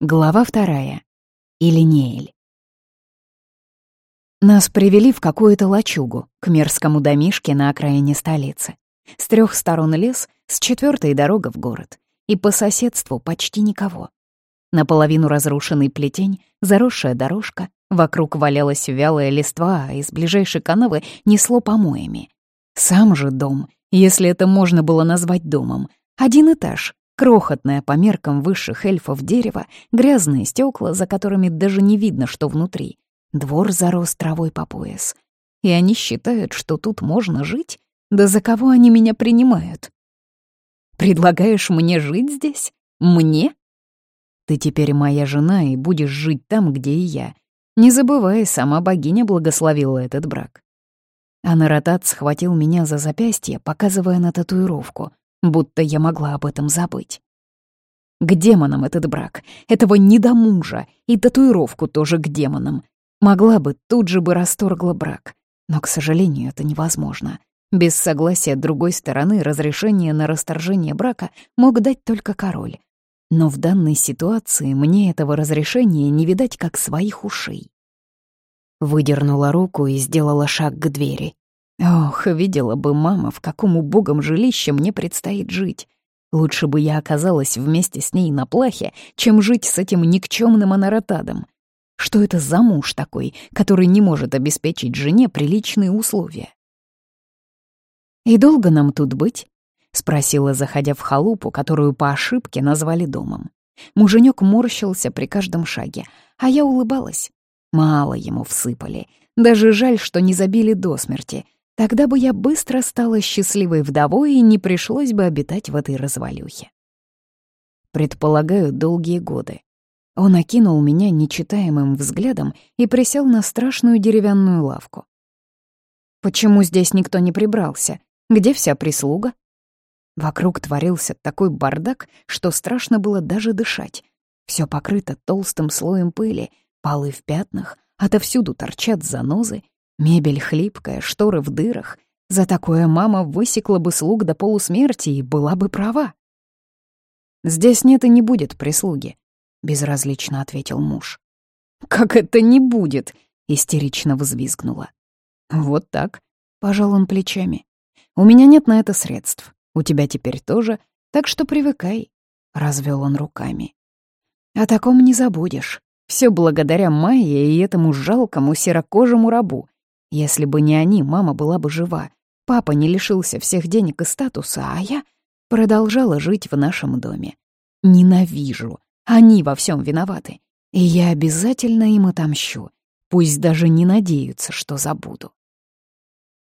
Глава вторая. Илинеэль. Нас привели в какую-то лачугу, к мерзкому домишке на окраине столицы. С трех сторон лес, с четвертой дорога в город. И по соседству почти никого. Наполовину разрушенный плетень, заросшая дорожка, вокруг валялась вялая листва, а из ближайшей канавы несло помоями. Сам же дом, если это можно было назвать домом, один этаж, Крохотное по меркам высших эльфов дерево, грязные стекла, за которыми даже не видно, что внутри. Двор зарос травой по пояс. И они считают, что тут можно жить? Да за кого они меня принимают? Предлагаешь мне жить здесь? Мне? Ты теперь моя жена и будешь жить там, где и я. Не забывай, сама богиня благословила этот брак. А Наратат схватил меня за запястье, показывая на татуировку будто я могла об этом забыть. К демонам этот брак, этого недомужа, и татуировку тоже к демонам. Могла бы, тут же бы расторгла брак. Но, к сожалению, это невозможно. Без согласия другой стороны разрешение на расторжение брака мог дать только король. Но в данной ситуации мне этого разрешения не видать как своих ушей. Выдернула руку и сделала шаг к двери. Ох, видела бы мама, в каком убогом жилище мне предстоит жить. Лучше бы я оказалась вместе с ней на плахе, чем жить с этим никчемным анаротадом. Что это за муж такой, который не может обеспечить жене приличные условия? «И долго нам тут быть?» — спросила, заходя в халупу, которую по ошибке назвали домом. Муженек морщился при каждом шаге, а я улыбалась. Мало ему всыпали. Даже жаль, что не забили до смерти — Тогда бы я быстро стала счастливой вдовой и не пришлось бы обитать в этой развалюхе. Предполагаю, долгие годы. Он окинул меня нечитаемым взглядом и присел на страшную деревянную лавку. «Почему здесь никто не прибрался? Где вся прислуга?» Вокруг творился такой бардак, что страшно было даже дышать. Все покрыто толстым слоем пыли, полы в пятнах, отовсюду торчат занозы, Мебель хлипкая, шторы в дырах. За такое мама высекла бы слуг до полусмерти и была бы права. «Здесь нет и не будет прислуги», — безразлично ответил муж. «Как это не будет?» — истерично взвизгнула. «Вот так», — пожал он плечами. «У меня нет на это средств. У тебя теперь тоже, так что привыкай», — развел он руками. «О таком не забудешь. Все благодаря Майе и этому жалкому серокожему рабу. Если бы не они, мама была бы жива. Папа не лишился всех денег и статуса, а я продолжала жить в нашем доме. Ненавижу. Они во всем виноваты. И я обязательно им отомщу. Пусть даже не надеются, что забуду.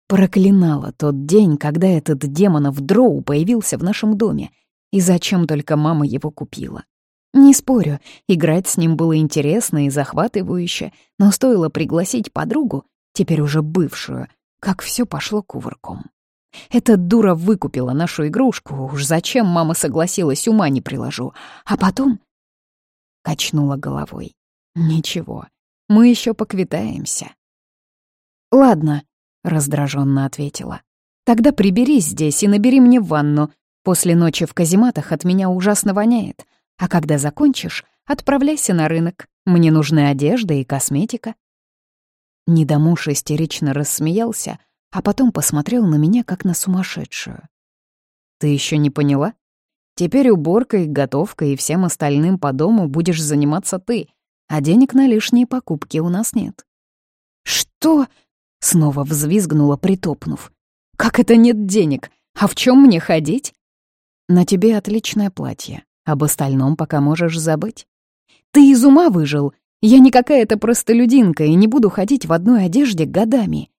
Проклинала тот день, когда этот демонов дроу появился в нашем доме. И зачем только мама его купила. Не спорю, играть с ним было интересно и захватывающе, но стоило пригласить подругу, теперь уже бывшую, как все пошло кувырком. Эта дура выкупила нашу игрушку, уж зачем мама согласилась, ума не приложу. А потом... Качнула головой. Ничего, мы еще поквитаемся. Ладно, раздраженно ответила. Тогда приберись здесь и набери мне ванну. После ночи в казематах от меня ужасно воняет. А когда закончишь, отправляйся на рынок. Мне нужны одежда и косметика. Недомуж истерично рассмеялся, а потом посмотрел на меня, как на сумасшедшую. «Ты еще не поняла? Теперь уборкой, готовкой и всем остальным по дому будешь заниматься ты, а денег на лишние покупки у нас нет». «Что?» — снова взвизгнула, притопнув. «Как это нет денег? А в чем мне ходить?» «На тебе отличное платье. Об остальном пока можешь забыть». «Ты из ума выжил? Я не какая-то простолюдинка и не буду ходить в одной одежде годами.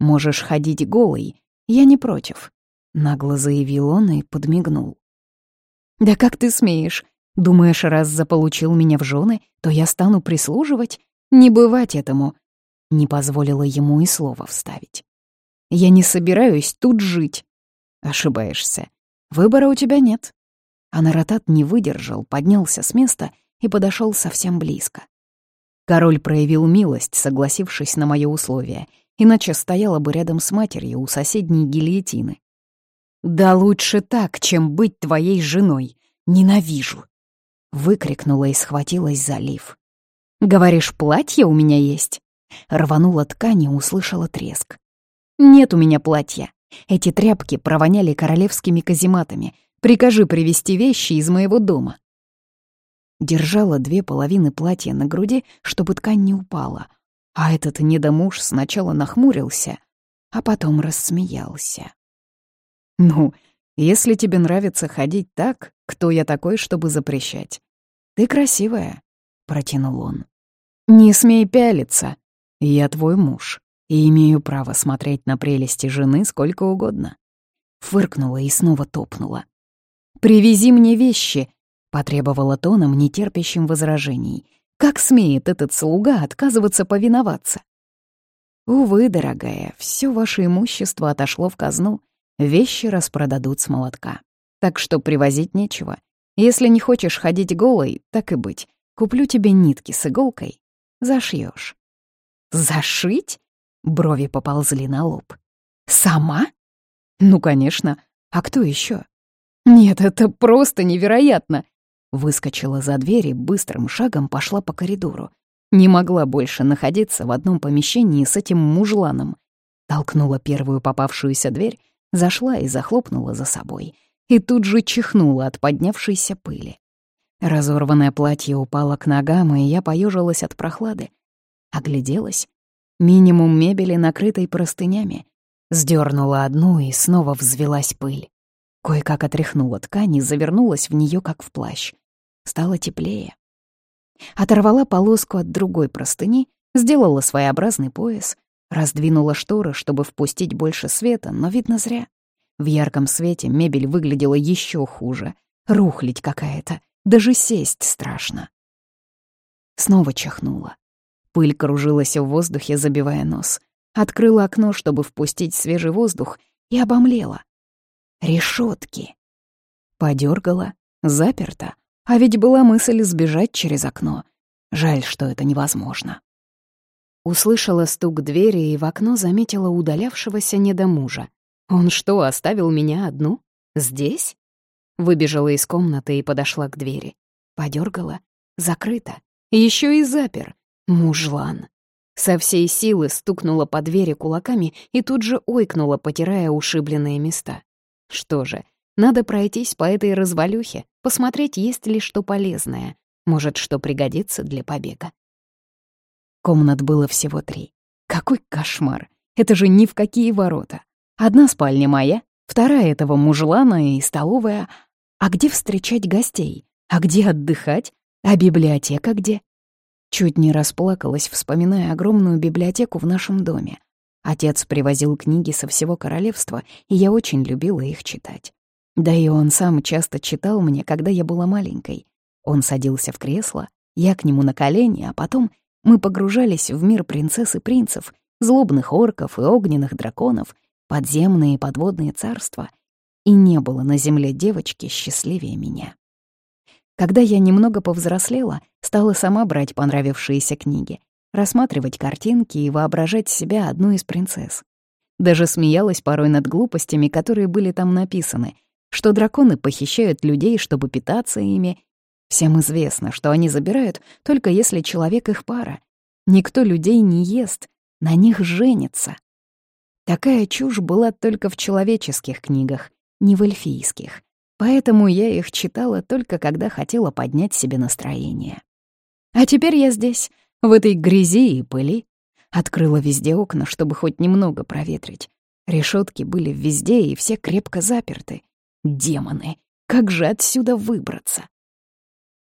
Можешь ходить голой, я не против», — нагло заявил он и подмигнул. «Да как ты смеешь? Думаешь, раз заполучил меня в жены, то я стану прислуживать? Не бывать этому!» Не позволила ему и слова вставить. «Я не собираюсь тут жить». «Ошибаешься. Выбора у тебя нет». А Наратат не выдержал, поднялся с места и подошел совсем близко. Король проявил милость, согласившись на мое условие, иначе стояла бы рядом с матерью у соседней гильотины. «Да лучше так, чем быть твоей женой. Ненавижу!» Выкрикнула и схватилась за лиф. «Говоришь, платье у меня есть?» Рванула ткань и услышала треск. «Нет у меня платья. Эти тряпки провоняли королевскими казематами. Прикажи привезти вещи из моего дома». Держала две половины платья на груди, чтобы ткань не упала. А этот недомуж сначала нахмурился, а потом рассмеялся. «Ну, если тебе нравится ходить так, кто я такой, чтобы запрещать? Ты красивая», — протянул он. «Не смей пялиться. Я твой муж и имею право смотреть на прелести жены сколько угодно». Фыркнула и снова топнула. «Привези мне вещи», — потребовала тоном, нетерпящим возражений. «Как смеет этот слуга отказываться повиноваться?» «Увы, дорогая, все ваше имущество отошло в казну. Вещи распродадут с молотка. Так что привозить нечего. Если не хочешь ходить голой, так и быть. Куплю тебе нитки с иголкой. Зашьешь. «Зашить?» — брови поползли на лоб. «Сама?» «Ну, конечно. А кто еще? «Нет, это просто невероятно!» Выскочила за дверь и быстрым шагом пошла по коридору. Не могла больше находиться в одном помещении с этим мужланом. Толкнула первую попавшуюся дверь, зашла и захлопнула за собой. И тут же чихнула от поднявшейся пыли. Разорванное платье упало к ногам, и я поежилась от прохлады. Огляделась. Минимум мебели, накрытой простынями. Сдернула одну, и снова взвелась пыль. Кое-как отряхнула ткань и завернулась в нее, как в плащ. Стало теплее. Оторвала полоску от другой простыни, сделала своеобразный пояс, раздвинула шторы, чтобы впустить больше света, но, видно, зря. В ярком свете мебель выглядела еще хуже. Рухлить какая-то, даже сесть страшно. Снова чихнула. Пыль кружилась в воздухе, забивая нос. Открыла окно, чтобы впустить свежий воздух, и обомлела. Решетки. Подергала, заперта. А ведь была мысль сбежать через окно. Жаль, что это невозможно. Услышала стук двери и в окно заметила удалявшегося недомужа. Он что, оставил меня одну? Здесь? Выбежала из комнаты и подошла к двери. Подергала. Закрыто. Еще и запер. Мужлан. Со всей силы стукнула по двери кулаками и тут же ойкнула, потирая ушибленные места. Что же, надо пройтись по этой развалюхе, посмотреть, есть ли что полезное. Может, что пригодится для побега. Комнат было всего три. Какой кошмар! Это же ни в какие ворота. Одна спальня моя, вторая этого мужлана и столовая. А где встречать гостей? А где отдыхать? А библиотека где? Чуть не расплакалась, вспоминая огромную библиотеку в нашем доме. Отец привозил книги со всего королевства, и я очень любила их читать. Да и он сам часто читал мне, когда я была маленькой. Он садился в кресло, я к нему на колени, а потом мы погружались в мир принцесс и принцев, злобных орков и огненных драконов, подземные и подводные царства. И не было на земле девочки счастливее меня. Когда я немного повзрослела, стала сама брать понравившиеся книги, рассматривать картинки и воображать себя одной из принцесс. Даже смеялась порой над глупостями, которые были там написаны, что драконы похищают людей, чтобы питаться ими. Всем известно, что они забирают только если человек их пара. Никто людей не ест, на них женится. Такая чушь была только в человеческих книгах, не в эльфийских. Поэтому я их читала только когда хотела поднять себе настроение. А теперь я здесь, в этой грязи и пыли. Открыла везде окна, чтобы хоть немного проветрить. Решетки были везде, и все крепко заперты. Демоны! Как же отсюда выбраться?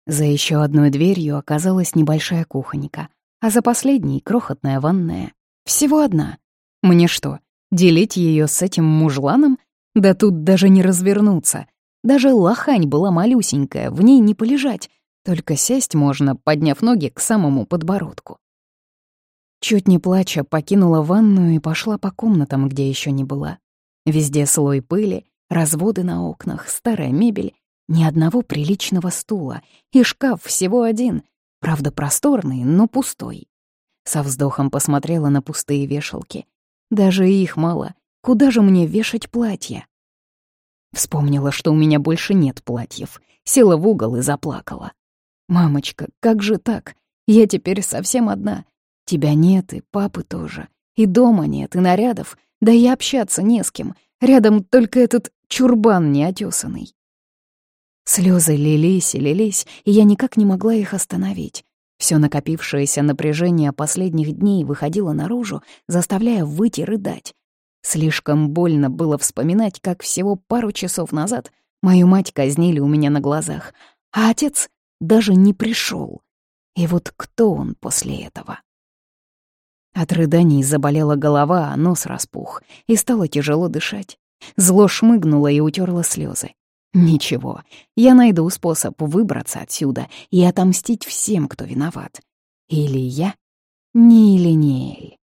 За еще одной дверью оказалась небольшая кухонька, а за последней — крохотная ванная. Всего одна. Мне что, делить ее с этим мужланом? Да тут даже не развернуться. Даже лохань была малюсенькая, в ней не полежать. Только сесть можно, подняв ноги к самому подбородку. Чуть не плача, покинула ванную и пошла по комнатам, где еще не была. Везде слой пыли, разводы на окнах, старая мебель, ни одного приличного стула, и шкаф всего один, правда просторный, но пустой. Со вздохом посмотрела на пустые вешалки. Даже их мало. Куда же мне вешать платья? Вспомнила, что у меня больше нет платьев. Села в угол и заплакала. «Мамочка, как же так? Я теперь совсем одна. Тебя нет, и папы тоже. И дома нет, и нарядов. Да и общаться не с кем. Рядом только этот чурбан неотесанный». Слезы лились и лились, и я никак не могла их остановить. Все накопившееся напряжение последних дней выходило наружу, заставляя выйти рыдать. Слишком больно было вспоминать, как всего пару часов назад мою мать казнили у меня на глазах, а отец даже не пришел. И вот кто он после этого? От рыданий заболела голова, а нос распух, и стало тяжело дышать. Зло шмыгнуло и утерла слезы. Ничего, я найду способ выбраться отсюда и отомстить всем, кто виноват. Или я, не Линеэль.